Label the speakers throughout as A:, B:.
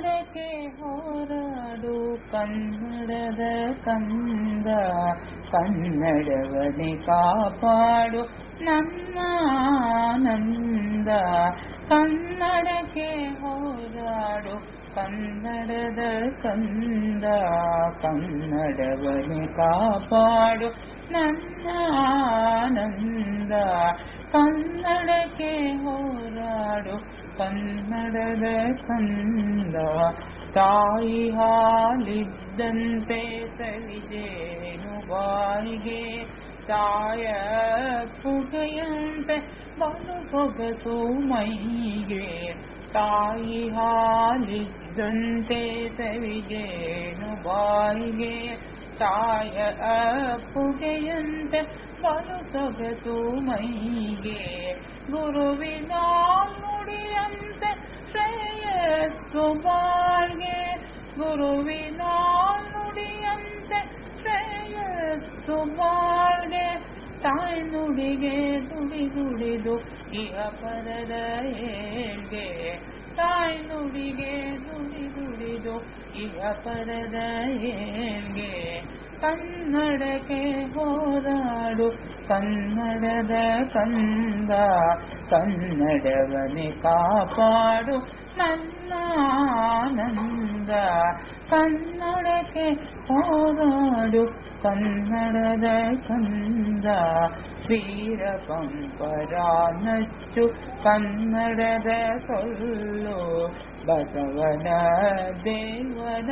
A: ಕನ್ನಡಕ್ಕೆ ಹೋರಾಡು, ಕನ್ನಡದ ಕಂದ ಕನ್ನಡವನೆ ಕಾಪಾಡು ನನ್ನ ಆನಂದ. ಕನ್ನಡಕ್ಕೆ ಹೋರಾಡು, ಕನ್ನಡದ ಕಂದ ಕನ್ನಡವನೆ ಕಾಪಾಡು ನನ್ನ ಆನಂದ. ಕನ್ನಡಕ್ಕೆ ಕನ್ನಡದ ಕಂದ ತಾಯಿ ಹಾಲಿದ್ದಂತೆ ಸವಿಜೇನು ಬಾಯಿಗೆ ತಾಯ ಪುಗೆಯಂತೆ ಬಲು ಸೊಗಸು ಮೈಗೆ ತಾಯಿ ಹಾಲಿದ್ದಂತೆ ಸವಿಜೇನು ಬಾಯಿಗೆ ತಾಯ ಪುಗೆಯಂತೆ ಬಲು ಸೊಗಸು ಮೈಗೆ ಗುರುವಿನ ನುಡಿಯಂತೆ ಗುರುವಿನ ನುಡಿಯಂತೆ ಶ್ರೇಯಸ್ಸು ಬಾಳ್ಗೆ ತಾಯಿ ನುಡಿಗೆ ದುಡಿ ದುಡಿದು ಇಹ ಪರರ ಏಳ್ಗೆ ತಾಯಿ ನುಡಿಗೆ ದುಡಿ ದುಡಿದು ಇಹ ಪರದ ಏಳ್ಗೆ ಕನ್ನಡಕ್ಕೆ ಹೋರಾಡು, ಕನ್ನಡದ ಕಂದ ಕನ್ನಡವನೇ ಕಾಪಾಡು, ನನ್ನ ಆನಂದ. ಕನ್ನಡಕ್ಕೆ ಹೋರಾಡು ಕನ್ನಡದ ಕಂದ ವೀರ ಪಂಪರ ನಚ್ಚು ಕನ್ನಡದ ಸೊಲ್ಲು ಬಸವನ ದೇವನ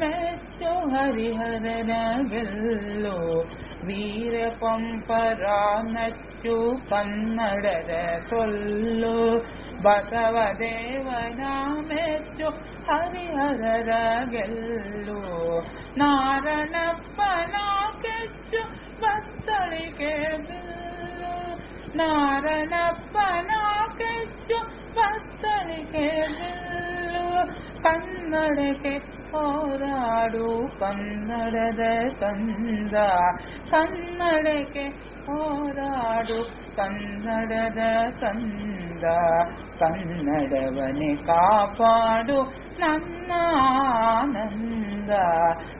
A: ಮೆಚ್ಚು ಹರಿಹರನ ಗೆಲ್ಲು ವೀರ ಪಂಪರ ನಚ್ಚು ಕನ್ನಡದ ಸೊಲ್ಲು ಬಸವ ದೇವನ ಮೆಚ್ಚು ಹರಿಹರರ ಗೆಲ್ಲು ನಾರಣಪ್ಪನ ಕೆಚ್ಚು ಬತ್ತಳಿಕೆ ಬಿಲ್ಲು ನಾರಣಪ್ಪನ ಕೆಚ್ಚು ಬತ್ತಳಿಕೆ ಬಿಲ್ಲು ಕನ್ನಡಕ್ಕೆ ಹೋರಾಡು ಕನ್ನಡದ ಕಂದ ಕನ್ನಡಕ್ಕೆ ಹೋರಾಡು ಕನ್ನಡದ ಕಂದ ಕನ್ನಡವನೇ ಕಾಪಾಡು ನನ್ನ ಆನಂದ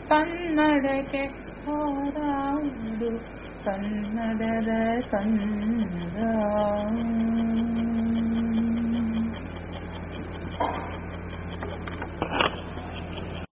A: ಕನ್ನಡಕ್ಕೆ ಹೋರಾಡು ಕನ್ನಡದ ಕಂದ